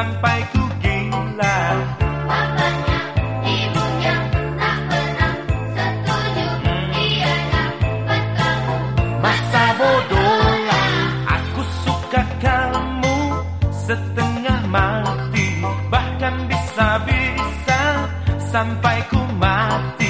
sampai ku gila. Bapaknya, ibunya tak pernah setuju. Ianya bertemu Masa bodoh Aku suka kamu setengah mati. Bahkan bisa-bisa sampai ku mati.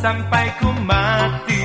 sampai ku mati.